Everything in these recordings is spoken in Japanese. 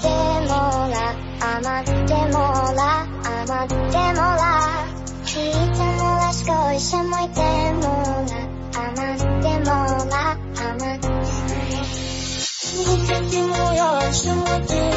てもら甘くてもら甘くてもら。いつもらしく一いてもら甘くてもら甘くてもら。いつく一緒もいもら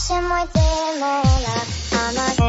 しもてもな甘く